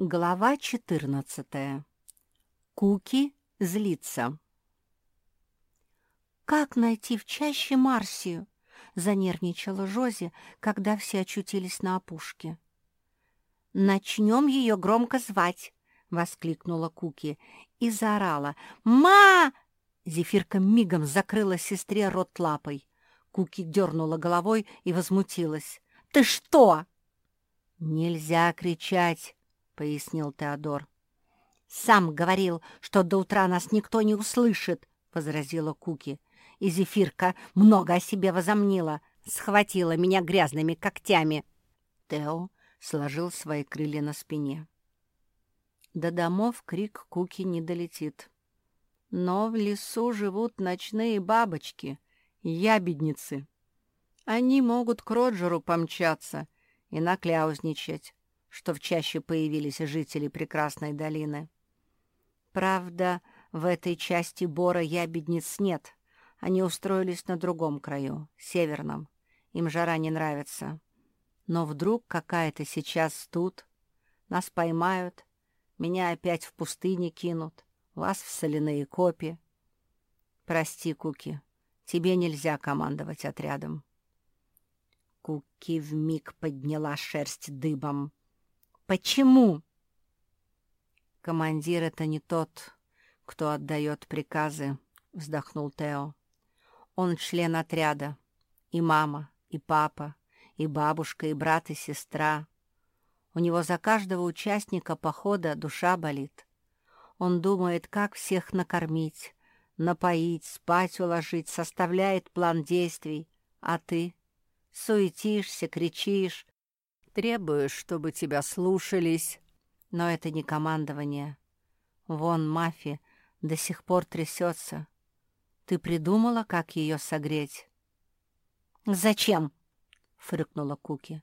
Глава 14. Куки злится. «Как найти в чаще Марсию?» — занервничала Жози, когда все очутились на опушке. «Начнем ее громко звать!» — воскликнула Куки и заорала. «Ма!» Зефирка мигом закрыла сестре рот лапой. Куки дернула головой и возмутилась. «Ты что?» «Нельзя кричать!» — пояснил Теодор. «Сам говорил, что до утра нас никто не услышит», — возразила Куки. И Зефирка много о себе возомнила, схватила меня грязными когтями. Тео сложил свои крылья на спине. До домов крик Куки не долетит. Но в лесу живут ночные бабочки, ябедницы. Они могут к Роджеру помчаться и накляузничать что в чаще появились жители прекрасной долины. Правда, в этой части Бора ябедниц нет. Они устроились на другом краю, северном. Им жара не нравится. Но вдруг какая-то сейчас тут. Нас поймают, меня опять в пустыне кинут, вас в соляные копи. Прости, Куки, тебе нельзя командовать отрядом. Куки вмиг подняла шерсть дыбом. Почему? Командир — это не тот, кто отдает приказы, вздохнул Тео. Он член отряда. И мама, и папа, и бабушка, и брат, и сестра. У него за каждого участника похода душа болит. Он думает, как всех накормить, напоить, спать уложить, составляет план действий. А ты суетишься, кричишь, Требуешь, чтобы тебя слушались, но это не командование. Вон Мафи до сих пор трясется. Ты придумала, как ее согреть? «Зачем?» — фыркнула Куки.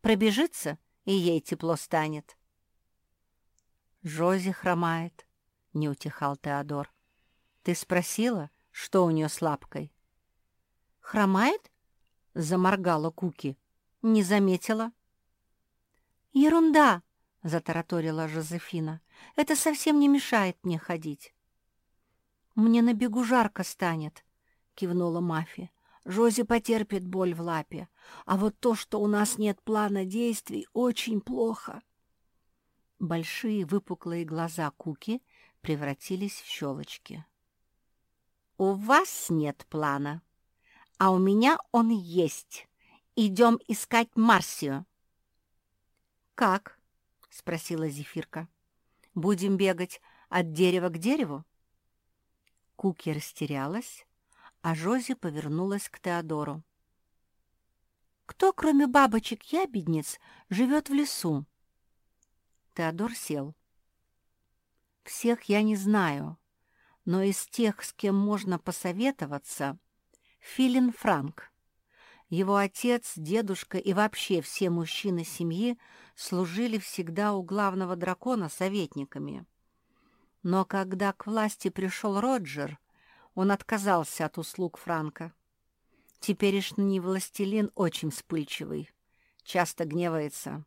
«Пробежится, и ей тепло станет». Жози хромает, — не утихал Теодор. «Ты спросила, что у нее с лапкой?» «Хромает?» — заморгала Куки. «Не заметила». «Ерунда!» — затараторила Жозефина. «Это совсем не мешает мне ходить». «Мне на бегу жарко станет», — кивнула Мафи. «Жози потерпит боль в лапе, а вот то, что у нас нет плана действий, очень плохо». Большие выпуклые глаза Куки превратились в щелочки. «У вас нет плана, а у меня он есть. Идем искать Марсию». «Как?» — спросила Зефирка. «Будем бегать от дерева к дереву?» Куки растерялась, а Жози повернулась к Теодору. «Кто, кроме бабочек-ябедниц, живет в лесу?» Теодор сел. «Всех я не знаю, но из тех, с кем можно посоветоваться, Филин Франк. Его отец, дедушка и вообще все мужчины семьи служили всегда у главного дракона советниками. Но когда к власти пришел Роджер, он отказался от услуг Франка. Теперешний властелин очень вспыльчивый, часто гневается.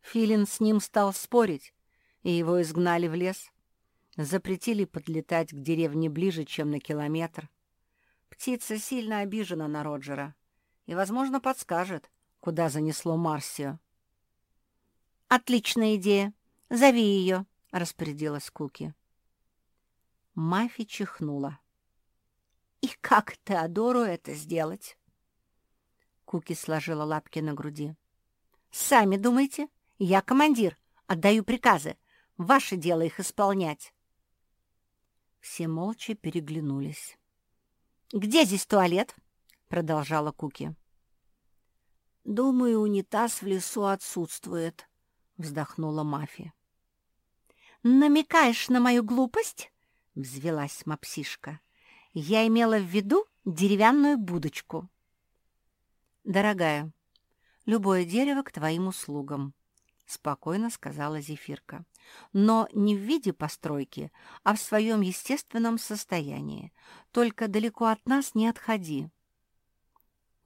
Филин с ним стал спорить, и его изгнали в лес. Запретили подлетать к деревне ближе, чем на километр. Птица сильно обижена на Роджера — и, возможно, подскажет, куда занесло Марсию. «Отличная идея! Зови ее!» — распорядилась Куки. Мафи чихнула. «И как Теодору это сделать?» Куки сложила лапки на груди. «Сами думайте. Я командир, отдаю приказы. Ваше дело их исполнять». Все молча переглянулись. «Где здесь туалет?» — продолжала Куки. «Думаю, унитаз в лесу отсутствует», — вздохнула Мафи. «Намекаешь на мою глупость?» — взвелась мапсишка. «Я имела в виду деревянную будочку». «Дорогая, любое дерево к твоим услугам», — спокойно сказала Зефирка. «Но не в виде постройки, а в своем естественном состоянии. Только далеко от нас не отходи».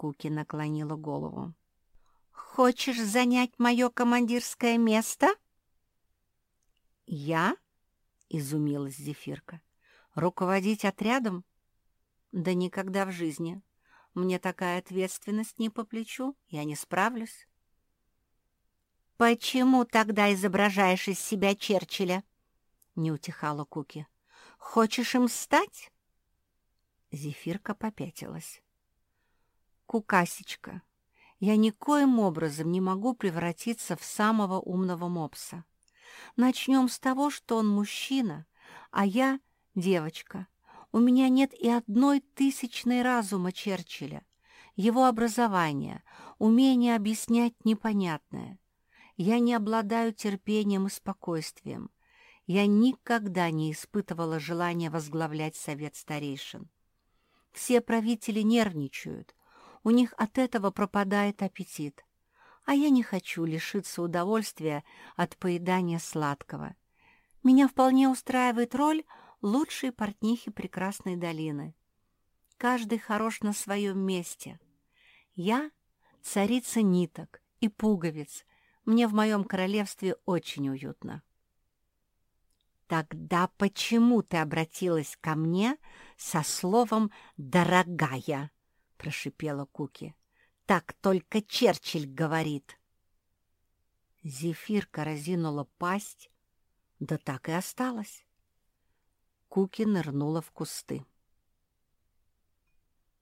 Куки наклонила голову. «Хочешь занять мое командирское место?» «Я?» — изумилась Зефирка. «Руководить отрядом? Да никогда в жизни. Мне такая ответственность не по плечу, я не справлюсь». «Почему тогда изображаешь из себя Черчилля?» — не утихала Куки. «Хочешь им стать?» Зефирка попятилась. «Кукасечка, я никоим образом не могу превратиться в самого умного мопса. Начнем с того, что он мужчина, а я девочка. У меня нет и одной тысячной разума Черчилля, его образования, умения объяснять непонятное. Я не обладаю терпением и спокойствием. Я никогда не испытывала желания возглавлять совет старейшин. Все правители нервничают, у них от этого пропадает аппетит. А я не хочу лишиться удовольствия от поедания сладкого. Меня вполне устраивает роль лучшей портнихи прекрасной долины. Каждый хорош на своем месте. Я — царица ниток и пуговиц. Мне в моем королевстве очень уютно. «Тогда почему ты обратилась ко мне со словом «дорогая»?» — прошипела Куки. «Так только Черчилль говорит». Зефирка разинула пасть, да так и осталась. Куки нырнула в кусты.